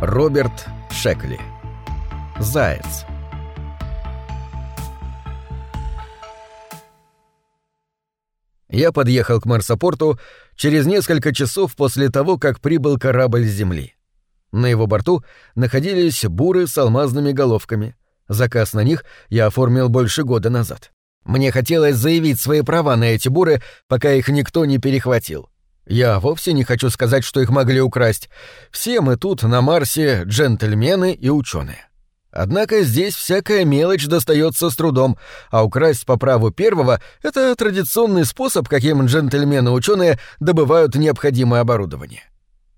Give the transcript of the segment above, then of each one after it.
Роберт Шекли. Заяц. Я подъехал к Марсопорту через несколько часов после того, как прибыл корабль с Земли. На его борту находились буры с алмазными головками. Заказ на них я оформил больше года назад. Мне хотелось заявить свои права на эти буры, пока их никто не перехватил. Я вовсе не хочу сказать, что их могли украсть. Все мы тут, на Марсе, джентльмены и ученые. Однако здесь всякая мелочь достается с трудом, а украсть по праву первого — это традиционный способ, каким джентльмены-ученые добывают необходимое оборудование.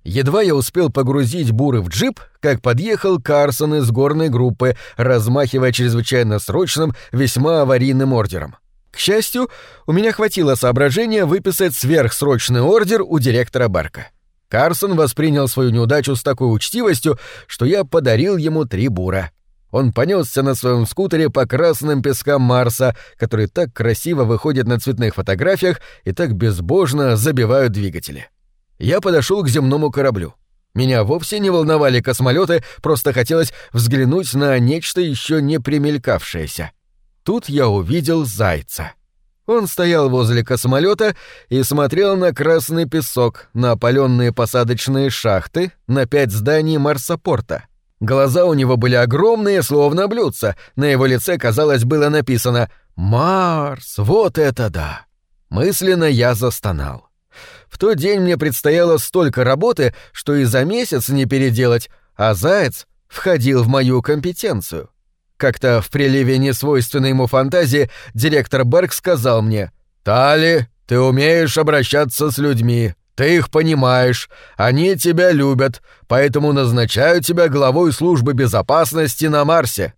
Едва я успел погрузить буры в джип, как подъехал Карсон из горной группы, размахивая чрезвычайно срочным, весьма аварийным ордером. К счастью, у меня хватило соображения выписать сверхсрочный ордер у директора Барка. Карсон воспринял свою неудачу с такой учтивостью, что я подарил ему три бура. Он понесся на своем скутере по красным пескам Марса, которые так красиво выходят на цветных фотографиях и так безбожно забивают двигатели. Я подошел к земному кораблю. Меня вовсе не волновали космолеты, просто хотелось взглянуть на нечто еще не примелькавшееся. Тут я увидел зайца. Он стоял возле космолета и смотрел на красный песок, на опаленные посадочные шахты, на пять зданий Марсопорта. Глаза у него были огромные, словно блюдца. На его лице, казалось, было написано «Марс, вот это да!». Мысленно я застонал. В тот день мне предстояло столько работы, что и за месяц не переделать, а заяц входил в мою компетенцию. Как-то в приливе несвойственной ему фантазии директор Берг сказал мне «Тали, ты умеешь обращаться с людьми, ты их понимаешь, они тебя любят, поэтому назначаю тебя главой службы безопасности на Марсе.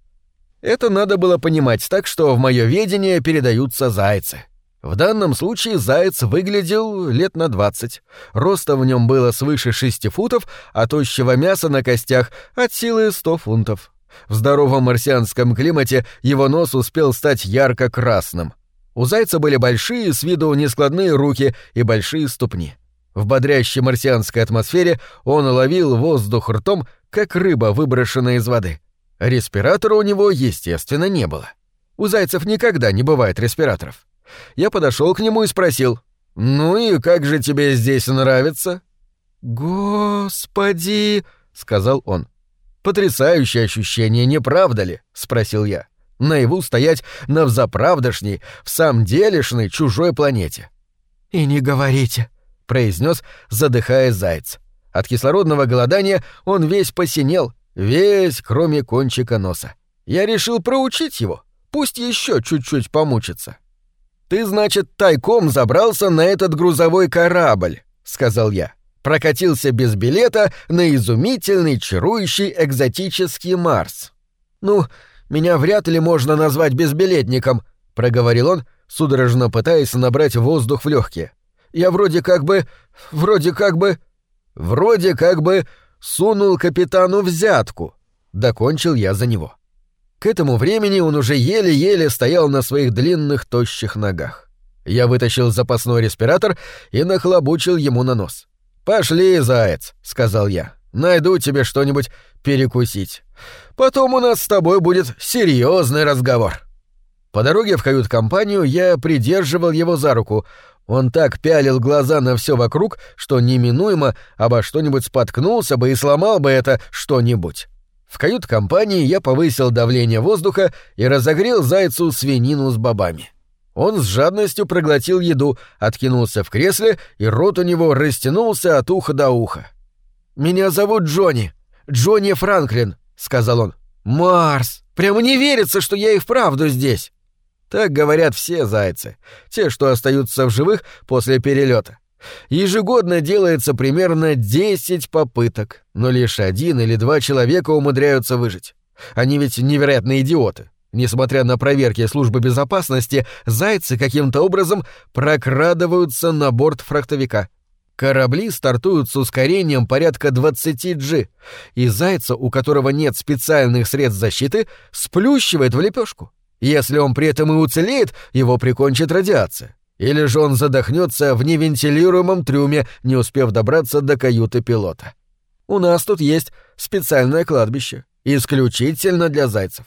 Это надо было понимать так, что в мое ведение передаются зайцы. В данном случае заяц выглядел лет на двадцать. Роста в нем было свыше шести футов, а тощего мяса на костях от силы сто фунтов. В здоровом марсианском климате его нос успел стать ярко-красным. У зайца были большие, с виду нескладные руки и большие ступни. В бодрящей марсианской атмосфере он ловил воздух ртом, как рыба, выброшенная из воды. Респиратора у него, естественно, не было. У зайцев никогда не бывает респираторов. Я подошел к нему и спросил, «Ну и как же тебе здесь нравится?» «Господи!» — сказал он. «Потрясающее ощущение, не правда ли?» — спросил я. «Наяву стоять на взаправдошней, в самом делешной чужой планете». «И не говорите», произнес, задыхаясь заяц. От кислородного голодания он весь посинел, весь, кроме кончика носа. Я решил проучить его, пусть еще чуть-чуть помучится. «Ты, значит, тайком забрался на этот грузовой корабль», — сказал я. Прокатился без билета на изумительный, чарующий, экзотический Марс. «Ну, меня вряд ли можно назвать безбилетником», — проговорил он, судорожно пытаясь набрать воздух в легкие. Я вроде как бы... вроде как бы... вроде как бы сунул капитану взятку. Докончил я за него. К этому времени он уже еле-еле стоял на своих длинных тощих ногах. Я вытащил запасной респиратор и нахлобучил ему на нос. «Пошли, заяц», — сказал я. «Найду тебе что-нибудь перекусить. Потом у нас с тобой будет серьезный разговор». По дороге в кают-компанию я придерживал его за руку, он так пялил глаза на все вокруг, что неминуемо обо что-нибудь споткнулся бы и сломал бы это что-нибудь. В кают-компании я повысил давление воздуха и разогрел зайцу свинину с бобами. Он с жадностью проглотил еду, откинулся в кресле, и рот у него растянулся от уха до уха. «Меня зовут Джонни. Джонни Франклин», — сказал он. «Марс! Прямо не верится, что я и вправду здесь!» Так говорят все зайцы, те, что остаются в живых после перелета. Ежегодно делается примерно 10 попыток, но лишь один или два человека умудряются выжить. Они ведь невероятные идиоты. Несмотря на проверки службы безопасности, зайцы каким-то образом прокрадываются на борт фрахтовика. Корабли стартуют с ускорением порядка 20 G, и зайца, у которого нет специальных средств защиты, сплющивает в лепешку. Если он при этом и уцелеет, его прикончит радиация. Или же он задохнется в невентилируемом трюме, не успев добраться до каюты пилота. У нас тут есть специальное кладбище, исключительно для зайцев.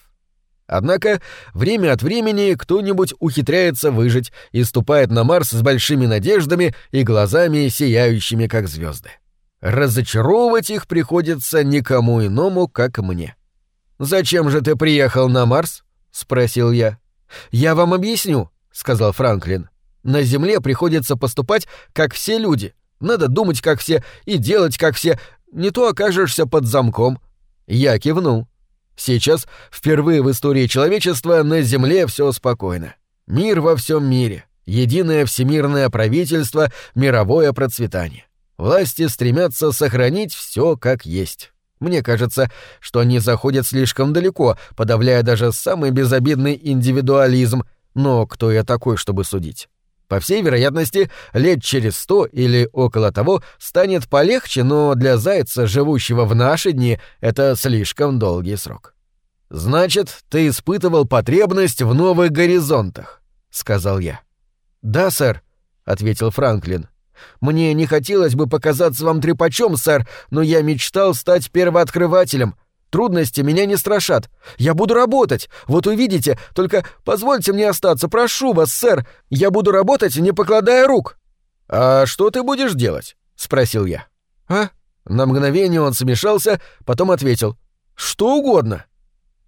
Однако время от времени кто-нибудь ухитряется выжить и ступает на Марс с большими надеждами и глазами, сияющими как звезды. Разочаровывать их приходится никому иному, как мне. «Зачем же ты приехал на Марс?» — спросил я. «Я вам объясню», — сказал Франклин. «На Земле приходится поступать, как все люди. Надо думать, как все, и делать, как все. Не то окажешься под замком». Я кивнул. Сейчас, впервые в истории человечества, на Земле все спокойно. Мир во всем мире, единое всемирное правительство, мировое процветание. Власти стремятся сохранить все как есть. Мне кажется, что они заходят слишком далеко, подавляя даже самый безобидный индивидуализм, но кто я такой, чтобы судить? По всей вероятности, лет через сто или около того станет полегче, но для зайца, живущего в наши дни, это слишком долгий срок. «Значит, ты испытывал потребность в новых горизонтах», — сказал я. «Да, сэр», — ответил Франклин. «Мне не хотелось бы показаться вам трепачом, сэр, но я мечтал стать первооткрывателем. Трудности меня не страшат. Я буду работать. Вот увидите. Только позвольте мне остаться. Прошу вас, сэр. Я буду работать, не покладая рук». «А что ты будешь делать?» — спросил я. «А?» На мгновение он смешался, потом ответил. «Что угодно».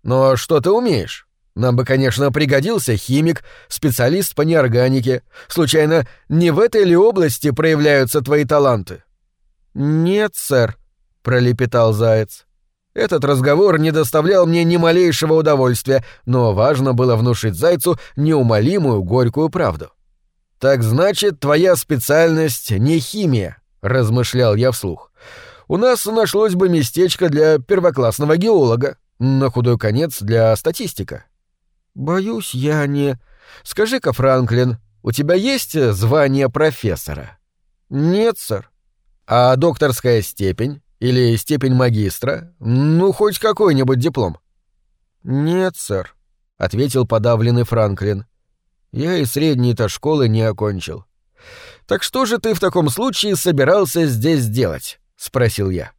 «Но что ты умеешь?» Нам бы, конечно, пригодился химик, специалист по неорганике. Случайно, не в этой ли области проявляются твои таланты? Нет, сэр, пролепетал заяц. Этот разговор не доставлял мне ни малейшего удовольствия, но важно было внушить Зайцу неумолимую горькую правду. «Так значит, твоя специальность не химия», — размышлял я вслух. «У нас нашлось бы местечко для первоклассного геолога, на худой конец для статистика». «Боюсь, я не...» «Скажи-ка, Франклин, у тебя есть звание профессора?» «Нет, сэр». «А докторская степень?» Или степень магистра? Ну, хоть какой-нибудь диплом. Нет, сэр, ответил подавленный Франклин. Я и средней-то школы не окончил. Так что же ты в таком случае собирался здесь делать? спросил я.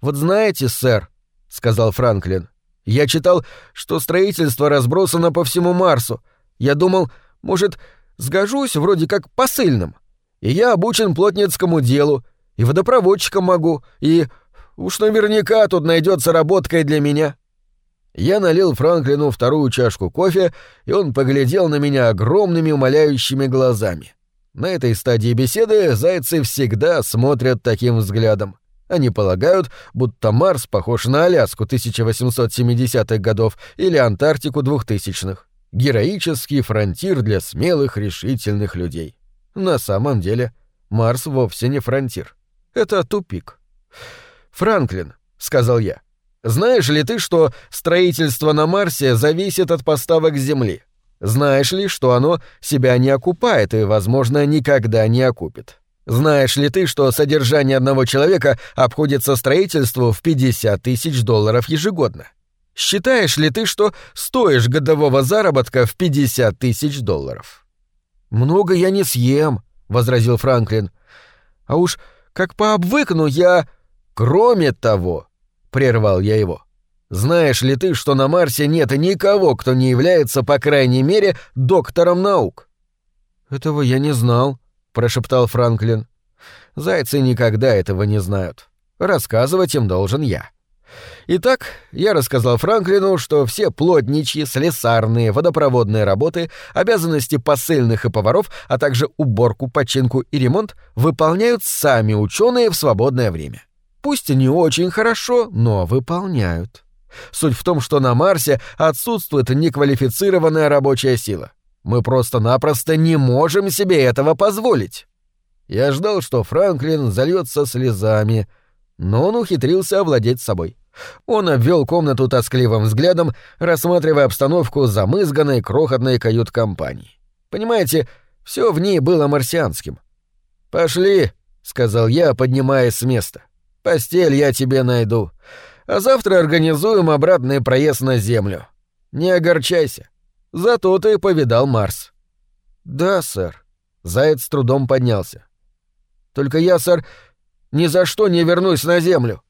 Вот знаете, сэр, сказал Франклин. Я читал, что строительство разбросано по всему Марсу. Я думал, может, сгожусь вроде как посыльным. И я обучен плотницкому делу, и водопроводчиком могу, и... Уж наверняка тут найдется работка и для меня». Я налил Франклину вторую чашку кофе, и он поглядел на меня огромными умоляющими глазами. На этой стадии беседы зайцы всегда смотрят таким взглядом. Они полагают, будто Марс похож на Аляску 1870-х годов или Антарктику 2000-х. Героический фронтир для смелых, решительных людей. На самом деле, Марс вовсе не фронтир. Это тупик. «Франклин», — сказал я, — «знаешь ли ты, что строительство на Марсе зависит от поставок Земли? Знаешь ли, что оно себя не окупает и, возможно, никогда не окупит? Знаешь ли ты, что содержание одного человека обходится строительству в 50 тысяч долларов ежегодно? Считаешь ли ты, что стоишь годового заработка в 50 тысяч долларов?» «Много я не съем», — возразил Франклин. «А уж как пообвыкну я... Кроме того, — прервал я его, — знаешь ли ты, что на Марсе нет никого, кто не является, по крайней мере, доктором наук? Этого я не знал, — прошептал Франклин. Зайцы никогда этого не знают. Рассказывать им должен я. — Итак, я рассказал Франклину, что все плотничьи, слесарные, водопроводные работы, обязанности посыльных и поваров, а также уборку, починку и ремонт выполняют сами ученые в свободное время. Пусть не очень хорошо, но выполняют. Суть в том, что на Марсе отсутствует неквалифицированная рабочая сила. Мы просто-напросто не можем себе этого позволить. Я ждал, что Франклин зальется слезами, но он ухитрился овладеть собой. Он обвел комнату тоскливым взглядом, рассматривая обстановку замызганной крохотной кают-компании. Понимаете, все в ней было марсианским. «Пошли», — сказал я, поднимаясь с места. «Постель я тебе найду. А завтра организуем обратный проезд на Землю. Не огорчайся. Зато ты повидал Марс». «Да, сэр». Заяц с трудом поднялся. «Только я, сэр, Ни за что не вернусь на землю.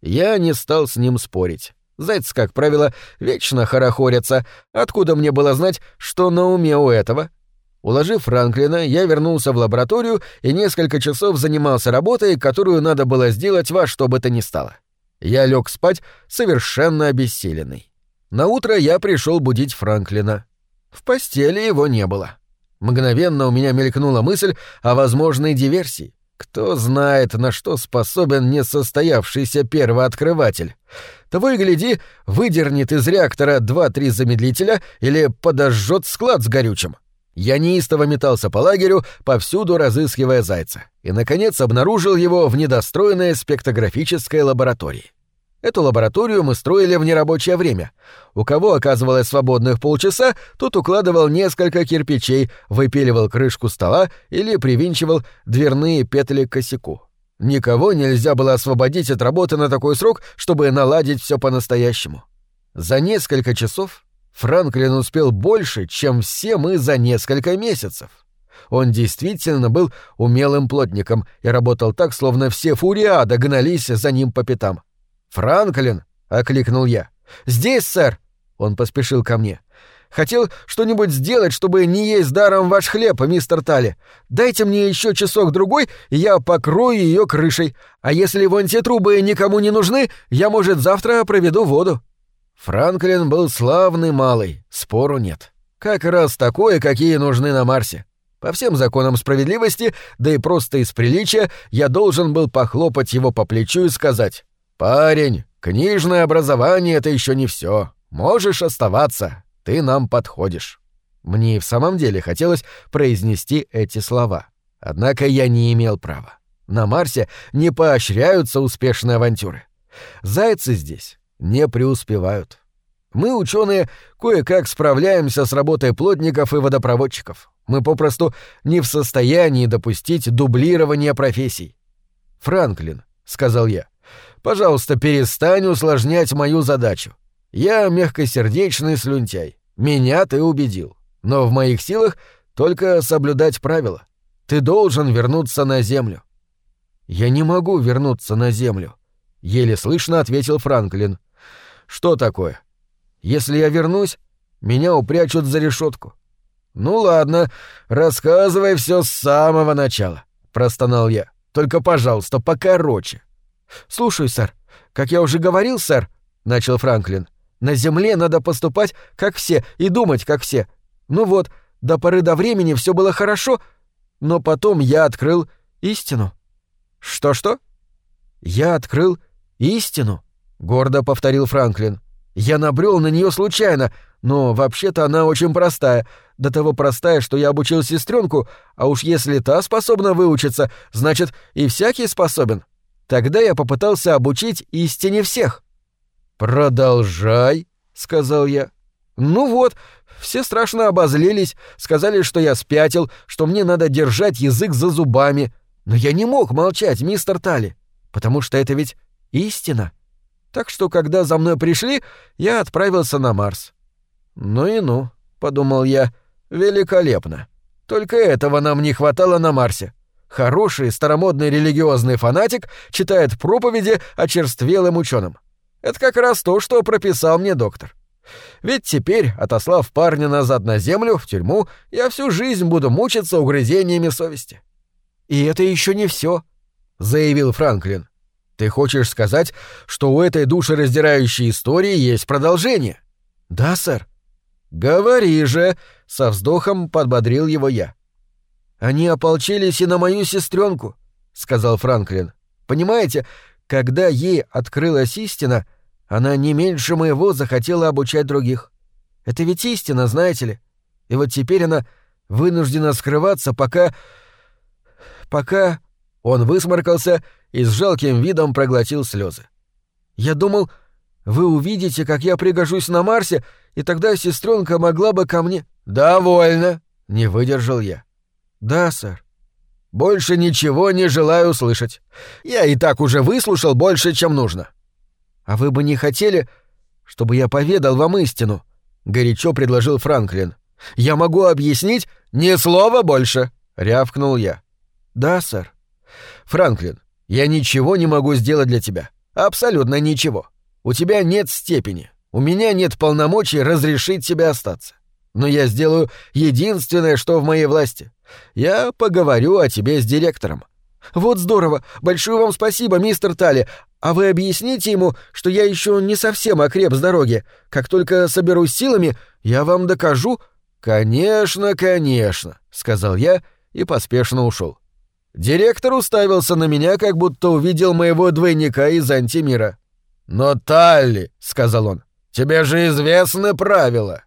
Я не стал с ним спорить. Зайцы, как правило, вечно хорохорятся. Откуда мне было знать, что на уме у этого? Уложив Франклина, я вернулся в лабораторию и несколько часов занимался работой, которую надо было сделать во что бы то ни стало. Я лег спать совершенно обессиленный. На утро я пришел будить Франклина. В постели его не было. Мгновенно у меня мелькнула мысль о возможной диверсии. Кто знает, на что способен несостоявшийся первооткрыватель. Того и гляди, выдернет из реактора два-три замедлителя или подожжет склад с горючим. Я неистово метался по лагерю, повсюду разыскивая зайца, и, наконец, обнаружил его в недостроенной спектрографической лаборатории. Эту лабораторию мы строили в нерабочее время. У кого оказывалось свободных полчаса, тот укладывал несколько кирпичей, выпиливал крышку стола или привинчивал дверные петли к косяку. Никого нельзя было освободить от работы на такой срок, чтобы наладить все по-настоящему. За несколько часов Франклин успел больше, чем все мы за несколько месяцев. Он действительно был умелым плотником и работал так, словно все фуриады гнались за ним по пятам. «Франклин!» — окликнул я. «Здесь, сэр!» — он поспешил ко мне. «Хотел что-нибудь сделать, чтобы не есть даром ваш хлеб, мистер Тали. Дайте мне еще часок-другой, и я покрою ее крышей. А если вон те трубы никому не нужны, я, может, завтра проведу воду». Франклин был славный малый, спору нет. Как раз такое, какие нужны на Марсе. По всем законам справедливости, да и просто из приличия, я должен был похлопать его по плечу и сказать «Парень, книжное образование — это еще не все. Можешь оставаться, ты нам подходишь». Мне и в самом деле хотелось произнести эти слова. Однако я не имел права. На Марсе не поощряются успешные авантюры. Зайцы здесь не преуспевают. Мы, ученые, кое-как справляемся с работой плотников и водопроводчиков. Мы попросту не в состоянии допустить дублирования профессий. «Франклин», — сказал я, — Пожалуйста, перестань усложнять мою задачу. Я мягкосердечный слюнтяй. Меня ты убедил. Но в моих силах только соблюдать правила. Ты должен вернуться на землю. Я не могу вернуться на землю, еле слышно ответил Франклин. Что такое? Если я вернусь, меня упрячут за решетку. Ну ладно, рассказывай все с самого начала, простонал я. Только, пожалуйста, покороче. «Слушаю, сэр. Как я уже говорил, сэр», — начал Франклин, — «на Земле надо поступать, как все, и думать, как все. Ну вот, до поры до времени все было хорошо, но потом я открыл истину». «Что-что?» «Я открыл истину», — гордо повторил Франклин. «Я набрел на нее случайно, но вообще-то она очень простая, до того простая, что я обучил сестренку, а уж если та способна выучиться, значит, и всякий способен. Тогда я попытался обучить истине всех. «Продолжай», — сказал я. «Ну вот, все страшно обозлились, сказали, что я спятил, что мне надо держать язык за зубами. Но я не мог молчать, мистер Тали, потому что это ведь истина. Так что, когда за мной пришли, я отправился на Марс». «Ну и ну», — подумал я, — «великолепно. Только этого нам не хватало на Марсе. Хороший старомодный религиозный фанатик читает проповеди о черствелым ученым. Это как раз то, что прописал мне доктор. Ведь теперь, отослав парня назад на землю, в тюрьму, я всю жизнь буду мучиться угрызениями совести. И это еще не все, заявил Франклин. Ты хочешь сказать, что у этой душераздирающей истории есть продолжение? Да, сэр. Говори же, со вздохом подбодрил его я. Они ополчились и на мою сестренку, сказал Франклин. Понимаете, когда ей открылась истина, она не меньше моего захотела обучать других. Это ведь истина, знаете ли. И вот теперь она вынуждена скрываться, пока... пока... Он высморкался и с жалким видом проглотил слезы. Я думал, вы увидите, как я пригожусь на Марсе, и тогда сестренка могла бы ко мне... Довольно, не выдержал я. «Да, сэр». «Больше ничего не желаю слышать. Я и так уже выслушал больше, чем нужно». «А вы бы не хотели, чтобы я поведал вам истину?» — горячо предложил Франклин. «Я могу объяснить ни слова больше», — рявкнул я. «Да, сэр». «Франклин, Я ничего не могу сделать для тебя. Абсолютно ничего. У тебя нет степени. У меня нет полномочий разрешить тебе остаться. Но я сделаю единственное, что в моей власти. Я поговорю о тебе с директором. Вот здорово. Большое вам спасибо, мистер Тали. А вы объясните ему, что я еще не совсем окреп с дороги. Как только соберусь силами, я вам докажу. Конечно, конечно, сказал я и поспешно ушел. Директор уставился на меня, как будто увидел моего двойника из антимира. «Но, Талли», — сказал он, — «тебе же известны правила».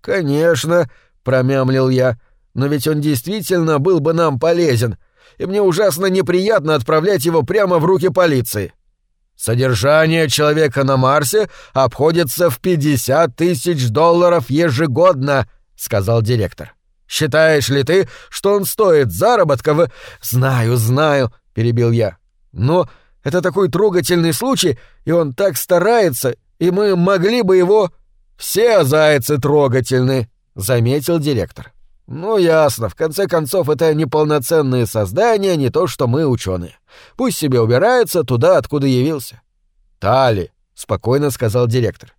«Конечно», — промямлил я, — «но ведь он действительно был бы нам полезен, и мне ужасно неприятно отправлять его прямо в руки полиции». «Содержание человека на Марсе обходится в 50 тысяч долларов ежегодно», — сказал директор. «Считаешь ли ты, что он стоит заработка в...» «Знаю, знаю», — перебил я. «Но это такой трогательный случай, и он так старается, и мы могли бы его...» «Все зайцы трогательны», — заметил директор. «Ну, ясно. В конце концов, это неполноценные создания, не то что мы, ученые. Пусть себе убирается туда, откуда явился». «Тали», — спокойно сказал директор.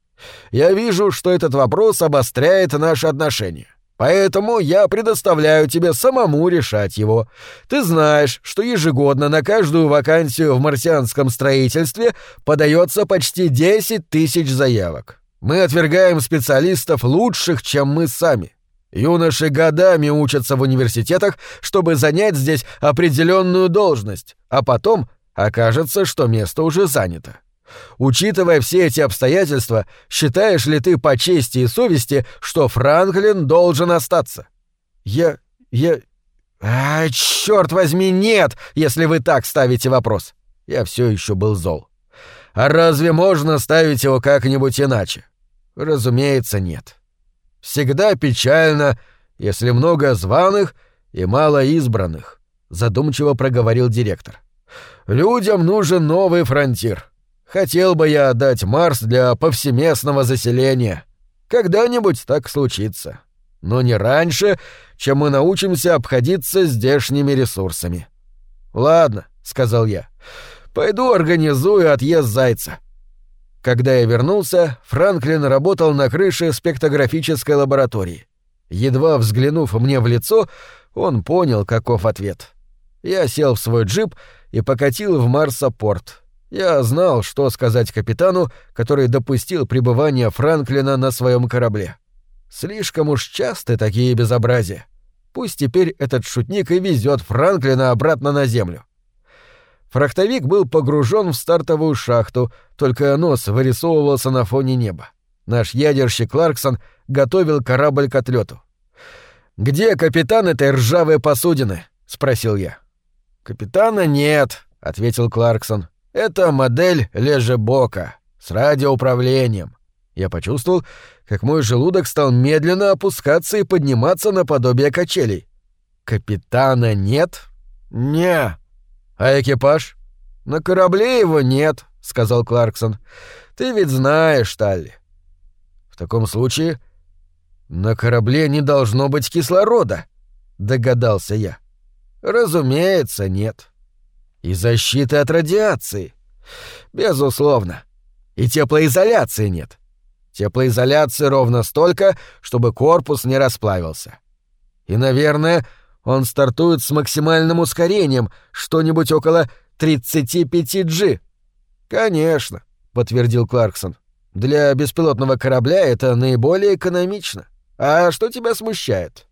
«Я вижу, что этот вопрос обостряет наши отношения. Поэтому я предоставляю тебе самому решать его. Ты знаешь, что ежегодно на каждую вакансию в марсианском строительстве подается почти 10 тысяч заявок. Мы отвергаем специалистов лучших, чем мы сами. Юноши годами учатся в университетах, чтобы занять здесь определенную должность, а потом окажется, что место уже занято. Учитывая все эти обстоятельства, считаешь ли ты по чести и совести, что Франклин должен остаться? Я... я... А, черт возьми, нет, если вы так ставите вопрос. Я все еще был зол. А разве можно ставить его как-нибудь иначе? Разумеется, нет. Всегда печально, если много званых и мало избранных, задумчиво проговорил директор. Людям нужен новый фронтир. Хотел бы я отдать Марс для повсеместного заселения. Когда-нибудь так случится. Но не раньше, чем мы научимся обходиться здешними ресурсами. Ладно, сказал я. Пойду организую отъезд зайца. Когда я вернулся, Франклин работал на крыше спектрографической лаборатории. Едва взглянув мне в лицо, он понял, каков ответ. Я сел в свой джип и покатил в Марсопорт. Я знал, что сказать капитану, который допустил пребывание Франклина на своем корабле. Слишком уж часто такие безобразия. Пусть теперь этот шутник и везет Франклина обратно на Землю. Фрахтовик был погружен в стартовую шахту, только нос вырисовывался на фоне неба. Наш ядерщик Кларксон готовил корабль к отлету. «Где капитан этой ржавой посудины?» — спросил я. «Капитана нет», — ответил Кларксон. «Это модель Лежебока с радиоуправлением». Я почувствовал, как мой желудок стал медленно опускаться и подниматься наподобие качелей. «Капитана нет?» «Не», «А экипаж?» «На корабле его нет», — сказал Кларксон. «Ты ведь знаешь, Талли». «В таком случае на корабле не должно быть кислорода», — догадался я. «Разумеется, нет». «И защиты от радиации?» «Безусловно. И теплоизоляции нет. Теплоизоляции ровно столько, чтобы корпус не расплавился. И, наверное, он стартует с максимальным ускорением, что-нибудь около 35G. Конечно, подтвердил Кларксон. Для беспилотного корабля это наиболее экономично. А что тебя смущает?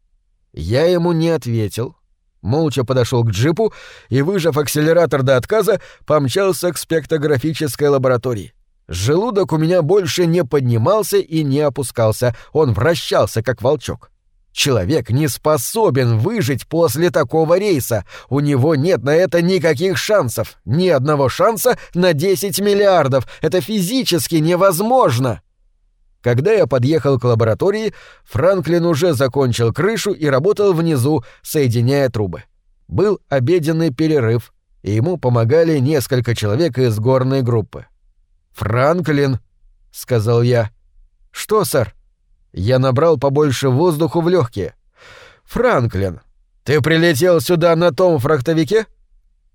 Я ему не ответил. Молча подошел к джипу и, выжав акселератор до отказа, помчался к спектрографической лаборатории. Желудок у меня больше не поднимался и не опускался, он вращался, как волчок. Человек не способен выжить после такого рейса. У него нет на это никаких шансов. Ни одного шанса на 10 миллиардов. Это физически невозможно. Когда я подъехал к лаборатории, Франклин уже закончил крышу и работал внизу, соединяя трубы. Был обеденный перерыв, и ему помогали несколько человек из горной группы. «Франклин», — сказал я. «Что, сэр?» Я набрал побольше воздуху в легкие. «Франклин, ты прилетел сюда на том фрахтовике?»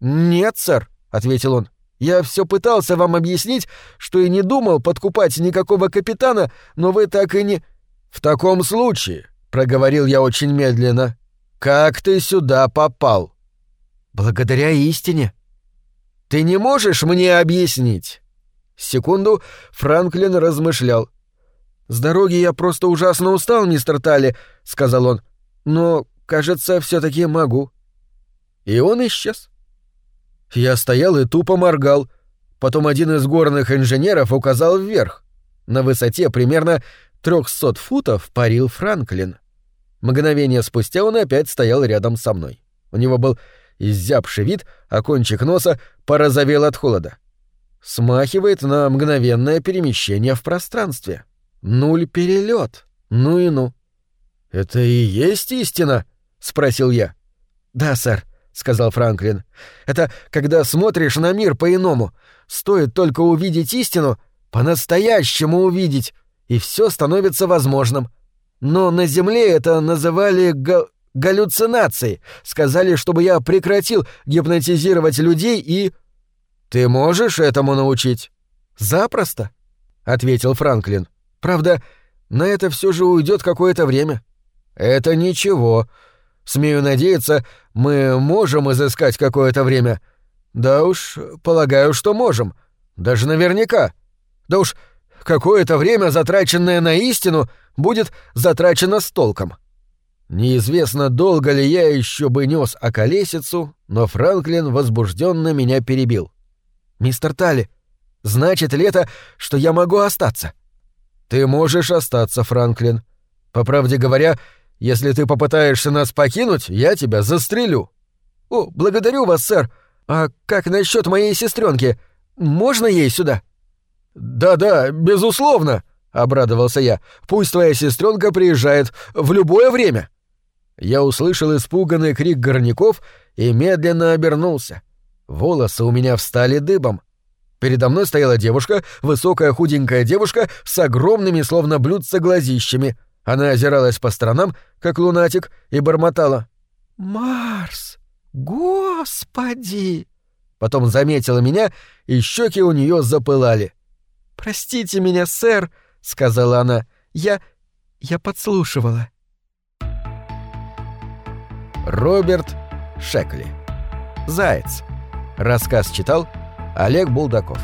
«Нет, сэр», — ответил он. «Я все пытался вам объяснить, что и не думал подкупать никакого капитана, но вы так и не...» «В таком случае», — проговорил я очень медленно, — «как ты сюда попал?» «Благодаря истине». «Ты не можешь мне объяснить?» Секунду Франклин размышлял. «С дороги я просто ужасно устал, мистер Талли», — сказал он. «Но, кажется, все таки могу». И он исчез. Я стоял и тупо моргал. Потом один из горных инженеров указал вверх. На высоте примерно 300 футов парил Франклин. Мгновение спустя он опять стоял рядом со мной. У него был изябший вид, а кончик носа порозовел от холода. Смахивает на мгновенное перемещение в пространстве. Нуль перелет. Ну и ну. «Это и есть истина?» — спросил я. «Да, сэр», — сказал Франклин. «Это когда смотришь на мир по-иному. Стоит только увидеть истину, по-настоящему увидеть, и все становится возможным. Но на Земле это называли га галлюцинацией. Сказали, чтобы я прекратил гипнотизировать людей и... Ты можешь этому научить? Запросто, ответил Франклин. Правда, на это все же уйдет какое-то время. Это ничего. Смею надеяться, мы можем изыскать какое-то время. Да уж, полагаю, что можем. Даже наверняка. Да уж, какое-то время, затраченное на истину, будет затрачено с толком. Неизвестно, долго ли я еще бы нес околесицу, но Франклин возбужденно меня перебил. «Мистер Талли, значит ли это, что я могу остаться?» «Ты можешь остаться, Франклин. По правде говоря, если ты попытаешься нас покинуть, я тебя застрелю». «О, благодарю вас, сэр. А как насчет моей сестренки? Можно ей сюда?» «Да-да, безусловно», — обрадовался я. «Пусть твоя сестренка приезжает в любое время». Я услышал испуганный крик горняков и медленно обернулся. Волосы у меня встали дыбом. Передо мной стояла девушка, высокая худенькая девушка с огромными, словно блюдца, глазищами. Она озиралась по сторонам, как лунатик, и бормотала. «Марс! Господи!» Потом заметила меня, и щеки у нее запылали. «Простите меня, сэр», — сказала она. «Я... я подслушивала». Роберт Шекли. «Заяц». Рассказ читал Олег Булдаков.